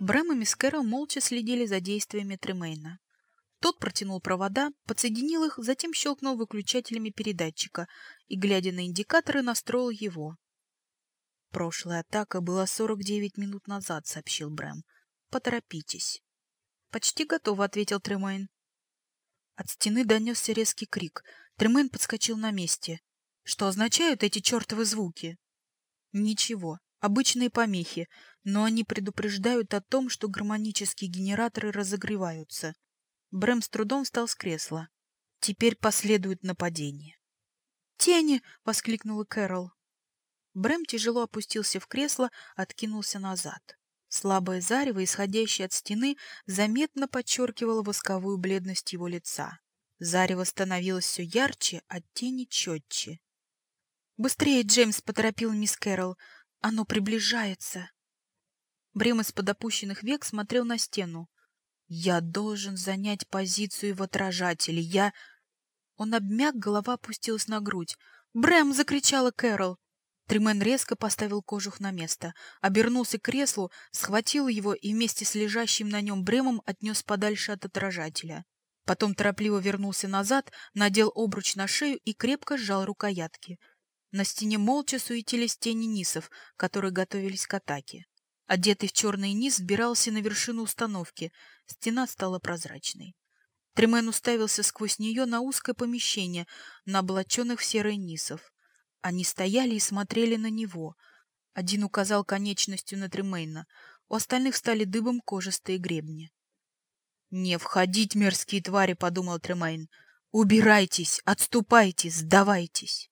Брэм и мисс Кэрол молча следили за действиями Тремейна. Тот протянул провода, подсоединил их, затем щелкнул выключателями передатчика и, глядя на индикаторы, настроил его. «Прошлая атака была 49 минут назад», — сообщил Брэм. «Поторопитесь». «Почти готово», — ответил Тремейн. От стены донесся резкий крик. Тремейн подскочил на месте. «Что означают эти чертовы звуки?» «Ничего. Обычные помехи, но они предупреждают о том, что гармонические генераторы разогреваются. Брэм с трудом встал с кресла. Теперь последует нападение. «Тени!» — воскликнула Кэрол. Брэм тяжело опустился в кресло, откинулся назад. Слабое зарево, исходящее от стены, заметно подчеркивало восковую бледность его лица. Зарево становилось все ярче, а тени четче. «Быстрее, Джеймс!» — поторопил мисс Кэрол. «Оно приближается!» Брем из-под опущенных век смотрел на стену. Я должен занять позицию в отражателе. Я... Он обмяк, голова опустилась на грудь. «Брэм!» — закричала Кэрол. Тримен резко поставил кожух на место, обернулся к креслу, схватил его и вместе с лежащим на нем Бремом отнес подальше от отражателя. Потом торопливо вернулся назад, надел обруч на шею и крепко сжал рукоятки. На стене молча суетились тени нисов, которые готовились к атаке. Одетый в черный низ, сбирался на вершину установки. Стена стала прозрачной. Тремен уставился сквозь нее на узкое помещение, на облаченных в серые нисов. Они стояли и смотрели на него. Один указал конечностью на Тремейна, у остальных стали дыбом кожистые гребни. «Не входить, мерзкие твари!» — подумал Тремейн. «Убирайтесь! Отступайте! Сдавайтесь!»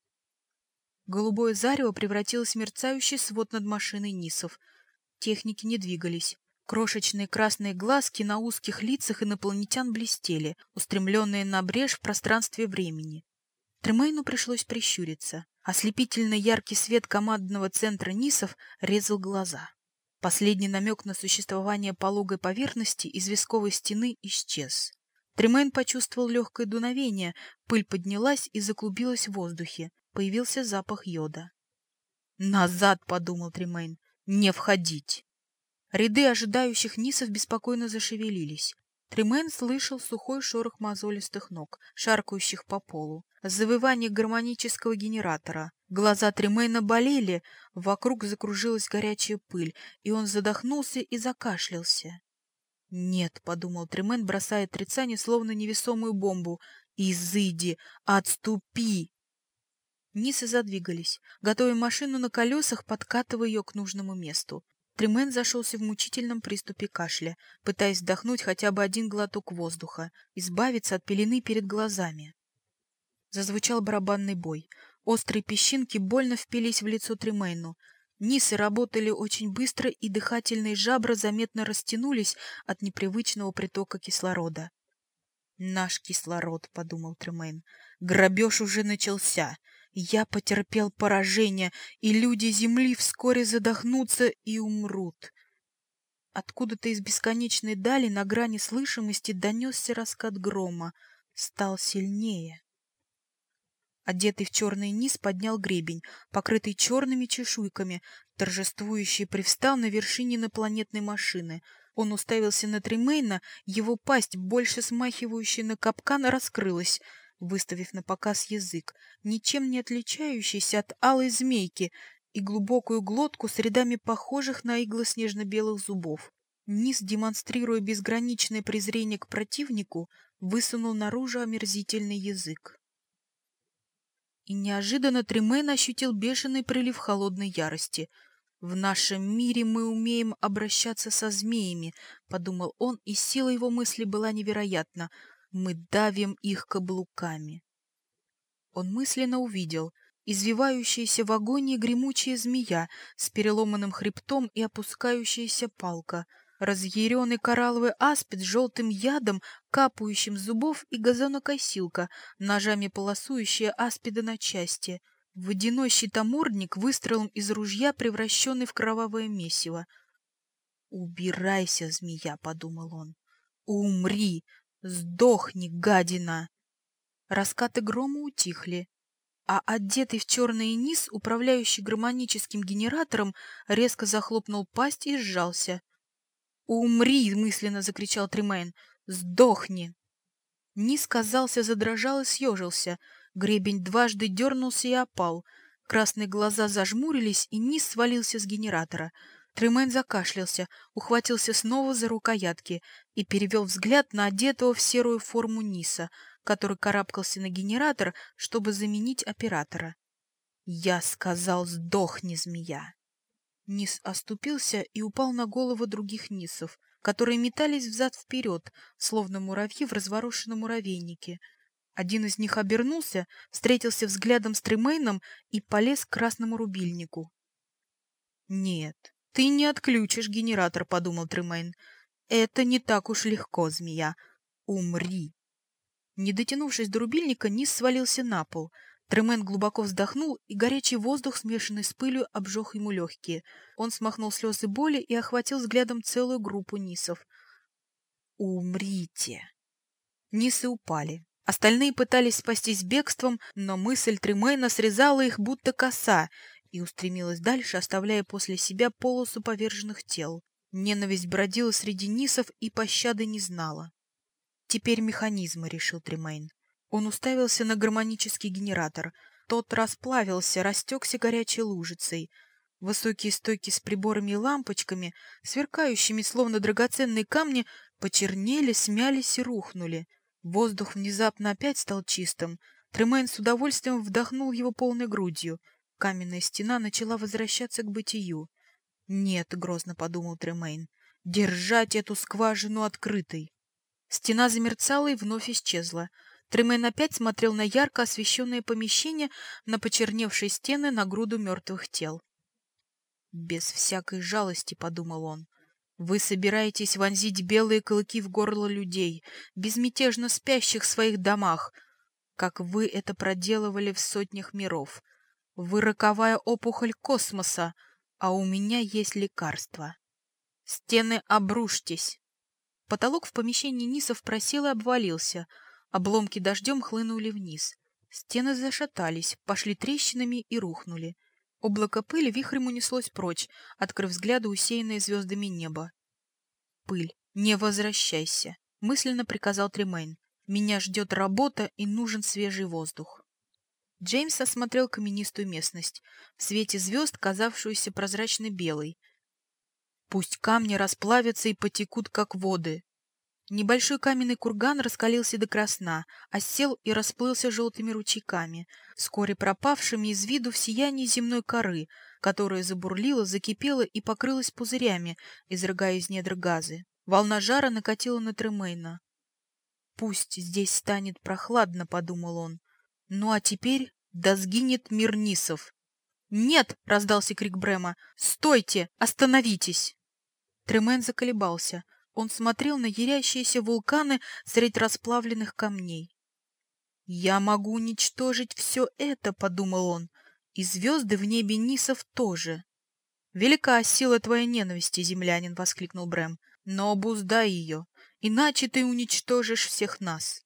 Голубое зарево превратилось в мерцающий свод над машиной Нисов — Техники не двигались. Крошечные красные глазки на узких лицах инопланетян блестели, устремленные на брешь в пространстве времени. Тремейну пришлось прищуриться. Ослепительно яркий свет командного центра Нисов резал глаза. Последний намек на существование пологой поверхности из висковой стены исчез. Тремейн почувствовал легкое дуновение, пыль поднялась и заклубилась в воздухе. Появился запах йода. «Назад!» — подумал Тремейн не входить. Ряды ожидающих нисов беспокойно зашевелились. Тримен слышал сухой шорох мозолистых ног, шаркающих по полу, завывание гармонического генератора. Глаза Тримена болели, вокруг закружилась горячая пыль, и он задохнулся и закашлялся. «Нет», — подумал Тримен, бросая отрицание, словно невесомую бомбу, — «изыди, отступи!» Нисы задвигались, готовя машину на колесах, подкатывая ее к нужному месту. Тремен зашелся в мучительном приступе кашля, пытаясь вдохнуть хотя бы один глоток воздуха, избавиться от пелены перед глазами. Зазвучал барабанный бой. Острые песчинки больно впились в лицо Тремейну. Нисы работали очень быстро, и дыхательные жабры заметно растянулись от непривычного притока кислорода. «Наш кислород», — подумал Тремейн. «Грабеж уже начался. Я потерпел поражение, и люди Земли вскоре задохнутся и умрут. Откуда-то из бесконечной дали на грани слышимости донесся раскат грома, стал сильнее. Одетый в черный низ поднял гребень, покрытый черными чешуйками, торжествующий привстал на вершине инопланетной машины. Он уставился на Тремейна, его пасть, больше смахивающая на капкан, раскрылась — выставив на показ язык, ничем не отличающийся от алой змейки, и глубокую глотку с рядами похожих на иглы снежно-белых зубов. Низ, демонстрируя безграничное презрение к противнику, высунул наружу омерзительный язык. И неожиданно Тремен ощутил бешеный прилив холодной ярости. «В нашем мире мы умеем обращаться со змеями», — подумал он, и сила его мысли была невероятна — мы давим их каблуками. Он мысленно увидел извивающаяся в агонии гремучая змея с переломанным хребтом и опускающаяся палка, разъяренный коралловый аспид с желтым ядом, капающим с зубов и газонокосилка, ножами полосующая аспида на части, водяной щитомордник выстрелом из ружья, превращенный в кровавое месиво. «Убирайся, змея!» — подумал он. «Умри! Сдохни, гадина! Раскаты грома утихли, а одетый в черный низ, управляющий гармоническим генератором, резко захлопнул пасть и сжался. «Умри!» — мысленно закричал Тремейн. «Сдохни!» Низ, казался, задрожал и съежился. Гребень дважды дернулся и опал. Красные глаза зажмурились, и низ свалился с генератора. Тремен закашлялся, ухватился снова за рукоятки и перевел взгляд на одетого в серую форму Ниса, который карабкался на генератор, чтобы заменить оператора. «Я сказал, сдохни, змея!» Низ оступился и упал на голову других Нисов, которые метались взад-вперед, словно муравьи в разворошенном муравейнике. Один из них обернулся, встретился взглядом с Тремейном и полез к красному рубильнику. «Нет, ты не отключишь генератор», — подумал Тремейн. «Это не так уж легко, змея. Умри!» Не дотянувшись до рубильника, низ свалился на пол. Тремен глубоко вздохнул, и горячий воздух, смешанный с пылью, обжег ему легкие. Он смахнул слезы боли и охватил взглядом целую группу нисов. «Умрите!» Нисы упали. Остальные пытались спастись бегством, но мысль Тремейна срезала их будто коса и устремилась дальше, оставляя после себя полосу поверженных тел. Ненависть бродила среди нисов и пощады не знала. Теперь механизмы, решил Тремейн. Он уставился на гармонический генератор. Тот расплавился, растекся горячей лужицей. Высокие стойки с приборами и лампочками, сверкающими словно драгоценные камни, почернели, смялись и рухнули. Воздух внезапно опять стал чистым. Тремейн с удовольствием вдохнул его полной грудью. Каменная стена начала возвращаться к бытию. «Нет», — грозно подумал Тремейн, — «держать эту скважину открытой». Стена замерцала и вновь исчезла. Тремен опять смотрел на ярко освещенное помещение, на почерневшие стены, на груду мертвых тел. «Без всякой жалости», — подумал он, — «вы собираетесь вонзить белые клыки в горло людей, безмятежно спящих в своих домах, как вы это проделывали в сотнях миров. Вы роковая опухоль космоса, а у меня есть лекарство. Стены обрушьтесь!» Потолок в помещении Нисов просел и обвалился — Обломки дождем хлынули вниз. Стены зашатались, пошли трещинами и рухнули. Облако пыли вихрем унеслось прочь, открыв взгляду усеянное звездами небо. «Пыль, не возвращайся!» — мысленно приказал Тремейн. «Меня ждет работа и нужен свежий воздух». Джеймс осмотрел каменистую местность, в свете звезд, казавшуюся прозрачно белой. «Пусть камни расплавятся и потекут, как воды», Небольшой каменный курган раскалился до красна, осел и расплылся желтыми ручейками, вскоре пропавшими из виду в сиянии земной коры, которая забурлила, закипела и покрылась пузырями, изрыгая из недр газы. Волна жара накатила на Тремейна. «Пусть здесь станет прохладно», — подумал он. «Ну а теперь да сгинет мир Нисов». «Нет!» — раздался крик Брема. «Стойте! Остановитесь!» Тремен заколебался — он смотрел на ярящиеся вулканы средь расплавленных камней. «Я могу уничтожить все это», — подумал он, — «и звезды в небе Нисов тоже». «Велика сила твоей ненависти, землянин!» — воскликнул Брэм. «Но обуздай ее, иначе ты уничтожишь всех нас».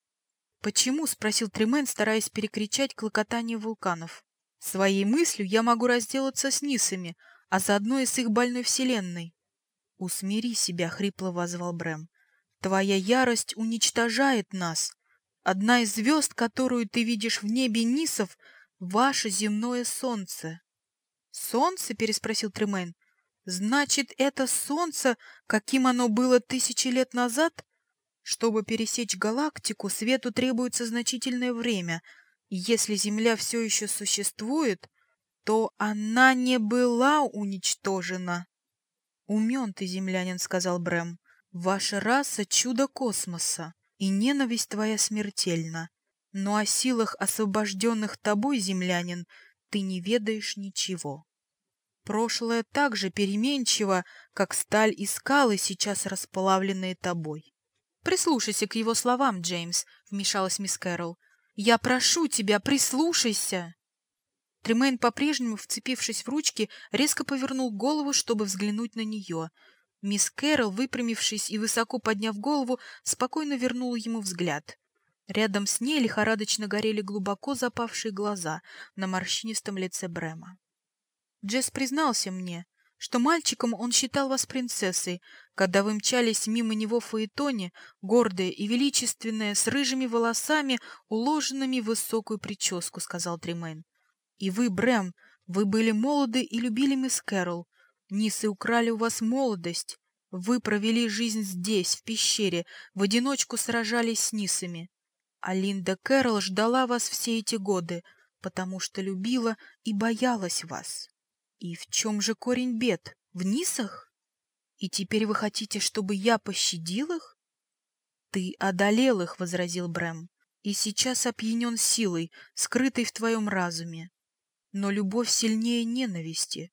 «Почему?» — спросил Тремен, стараясь перекричать клокотание вулканов. «Своей мыслью я могу разделаться с Нисами, а заодно и с их больной вселенной. «Усмири себя», — хрипло возвал Брэм. «Твоя ярость уничтожает нас. Одна из звезд, которую ты видишь в небе Нисов, — ваше земное солнце». «Солнце?» — переспросил Тремен. «Значит, это солнце, каким оно было тысячи лет назад?» Чтобы пересечь галактику, свету требуется значительное время, если Земля все еще существует, то она не была уничтожена. «Умен ты, землянин», — сказал Брэм. «Ваша раса — чудо космоса, и ненависть твоя смертельна. Но о силах, освобожденных тобой, землянин, ты не ведаешь ничего. Прошлое так же переменчиво, как сталь и скалы, сейчас расплавленные тобой». «Прислушайся к его словам, Джеймс», — вмешалась мисс Кэрролл. «Я прошу тебя, прислушайся!» Тремейн, по-прежнему вцепившись в ручки, резко повернул голову, чтобы взглянуть на нее. Мисс Кэрол, выпрямившись и высоко подняв голову, спокойно вернула ему взгляд. Рядом с ней лихорадочно горели глубоко запавшие глаза на морщинистом лице Брема. Джесс признался мне, что мальчиком он считал вас принцессой, когда вы мчались мимо него в фаэтоне, гордая и величественная, с рыжими волосами, уложенными в высокую прическу, — сказал Тремейн. И вы, Брэм, вы были молоды и любили мисс Кэрол. Нисы украли у вас молодость. Вы провели жизнь здесь, в пещере, в одиночку сражались с Нисами. А Линда Кэрол ждала вас все эти годы, потому что любила и боялась вас. И в чем же корень бед? В Нисах? И теперь вы хотите, чтобы я пощадил их? Ты одолел их, — возразил Брэм, — и сейчас опьянен силой, скрытой в твоем разуме. Но любовь сильнее ненависти.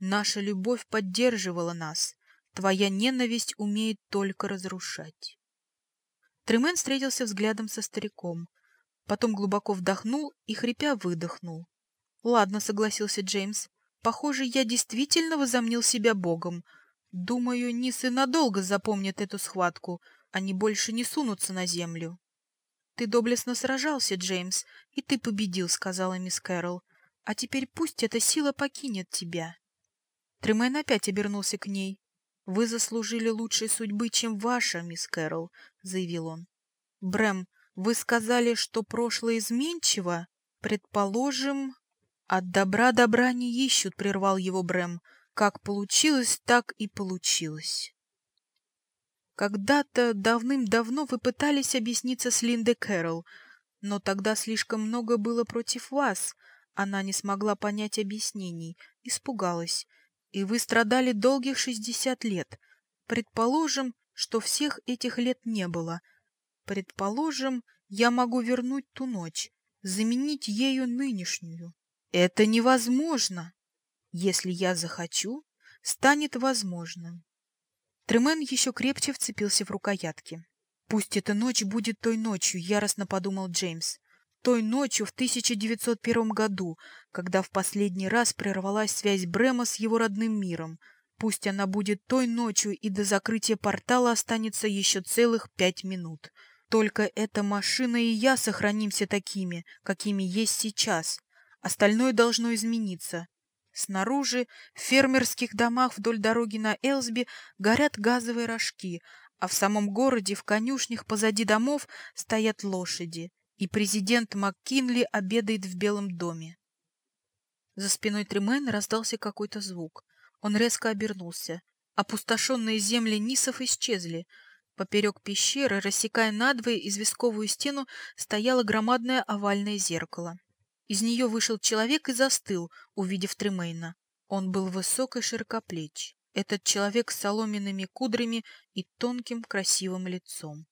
Наша любовь поддерживала нас. Твоя ненависть умеет только разрушать. Тремен встретился взглядом со стариком. Потом глубоко вдохнул и, хрипя, выдохнул. «Ладно», — согласился Джеймс. «Похоже, я действительно возомнил себя богом. Думаю, Нисы надолго запомнят эту схватку. Они больше не сунутся на землю». «Ты доблестно сражался, Джеймс, и ты победил», — сказала мисс Кэрол. «А теперь пусть эта сила покинет тебя». Тремен опять обернулся к ней. «Вы заслужили лучшей судьбы, чем ваша, мисс Кэрол», — заявил он. «Брэм, вы сказали, что прошлое изменчиво? Предположим...» «От добра добра не ищут», — прервал его Брэм. «Как получилось, так и получилось». «Когда-то давным-давно вы пытались объясниться с Линдой Кэрол, но тогда слишком много было против вас. Она не смогла понять объяснений, испугалась и вы страдали долгих шестьдесят лет. Предположим, что всех этих лет не было. Предположим, я могу вернуть ту ночь, заменить ею нынешнюю. Это невозможно. Если я захочу, станет возможным. Тремен еще крепче вцепился в рукоятки. «Пусть эта ночь будет той ночью», — яростно подумал Джеймс той ночью в 1901 году, когда в последний раз прервалась связь Брема с его родным миром. Пусть она будет той ночью, и до закрытия портала останется еще целых пять минут. Только эта машина и я сохранимся такими, какими есть сейчас. Остальное должно измениться. Снаружи, в фермерских домах вдоль дороги на Элсби, горят газовые рожки, а в самом городе, в конюшнях позади домов, стоят лошади и президент МакКинли обедает в Белом доме. За спиной Тремена раздался какой-то звук. Он резко обернулся. Опустошенные земли Нисов исчезли. Поперек пещеры, рассекая надвое известковую стену, стояло громадное овальное зеркало. Из нее вышел человек и застыл, увидев Тремейна. Он был высок и широкоплеч. Этот человек с соломенными кудрями и тонким красивым лицом.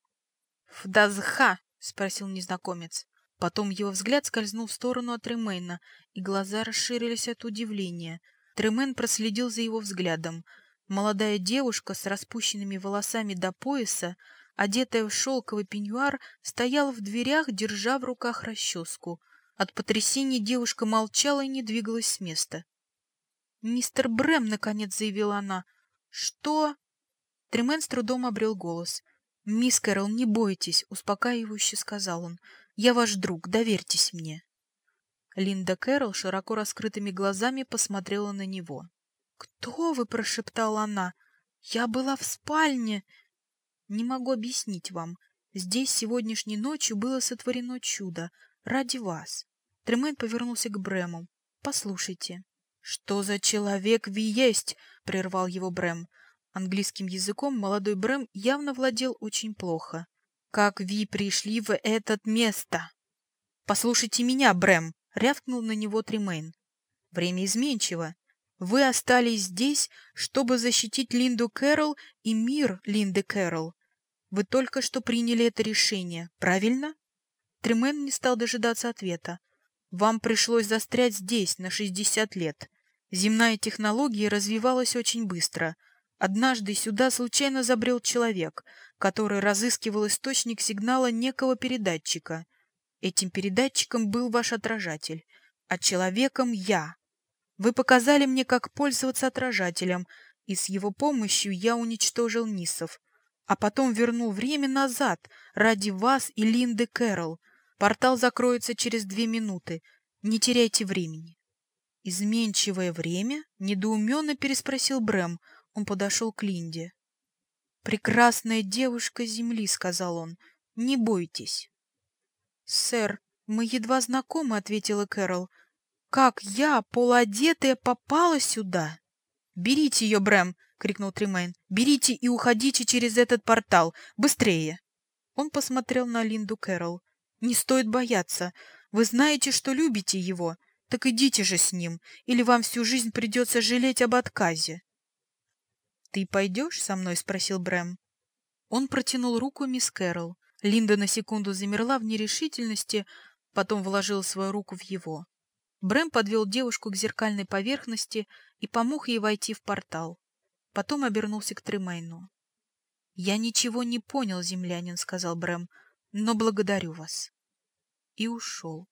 «Вдазха!» — спросил незнакомец. Потом его взгляд скользнул в сторону от Ремейна, и глаза расширились от удивления. Тремен проследил за его взглядом. Молодая девушка с распущенными волосами до пояса, одетая в шелковый пеньюар, стояла в дверях, держа в руках расческу. От потрясения девушка молчала и не двигалась с места. «Мистер Брэм!» — наконец заявила она. «Что?» Тремен с трудом обрел голос. «Мисс Кэрол, не бойтесь», — успокаивающе сказал он. «Я ваш друг, доверьтесь мне». Линда Кэрол широко раскрытыми глазами посмотрела на него. «Кто вы?» — прошептала она. «Я была в спальне». «Не могу объяснить вам. Здесь сегодняшней ночью было сотворено чудо. Ради вас». Тремен повернулся к Брэму. «Послушайте». «Что за человек вы есть?» — прервал его Брэм. Английским языком молодой Брэм явно владел очень плохо. «Как вы пришли в это место?» «Послушайте меня, Брэм!» — рявкнул на него Тримейн. «Время изменчиво. Вы остались здесь, чтобы защитить Линду Кэрол и мир Линды Кэрол. Вы только что приняли это решение, правильно?» Тримен не стал дожидаться ответа. «Вам пришлось застрять здесь на 60 лет. Земная технология развивалась очень быстро — Однажды сюда случайно забрел человек, который разыскивал источник сигнала некого передатчика. Этим передатчиком был ваш отражатель, а человеком я. Вы показали мне, как пользоваться отражателем, и с его помощью я уничтожил Нисов, а потом вернул время назад ради вас и Линды Кэрол. Портал закроется через две минуты. Не теряйте времени. «Изменчивое время?» — недоуменно переспросил Брэм. Он подошел к Линде. «Прекрасная девушка Земли», — сказал он. «Не бойтесь». «Сэр, мы едва знакомы», — ответила Кэрол. «Как я, полуодетая, попала сюда?» «Берите ее, Брэм!» — крикнул Тримейн. «Берите и уходите через этот портал! Быстрее!» Он посмотрел на Линду Кэрол. «Не стоит бояться. Вы знаете, что любите его. Так идите же с ним, или вам всю жизнь придется жалеть об отказе. «Ты пойдешь со мной?» — спросил Брэм. Он протянул руку мисс Кэрол. Линда на секунду замерла в нерешительности, потом вложила свою руку в его. Брэм подвел девушку к зеркальной поверхности и помог ей войти в портал. Потом обернулся к Тремейну. «Я ничего не понял, землянин», — сказал Брэм, — «но благодарю вас». И ушел.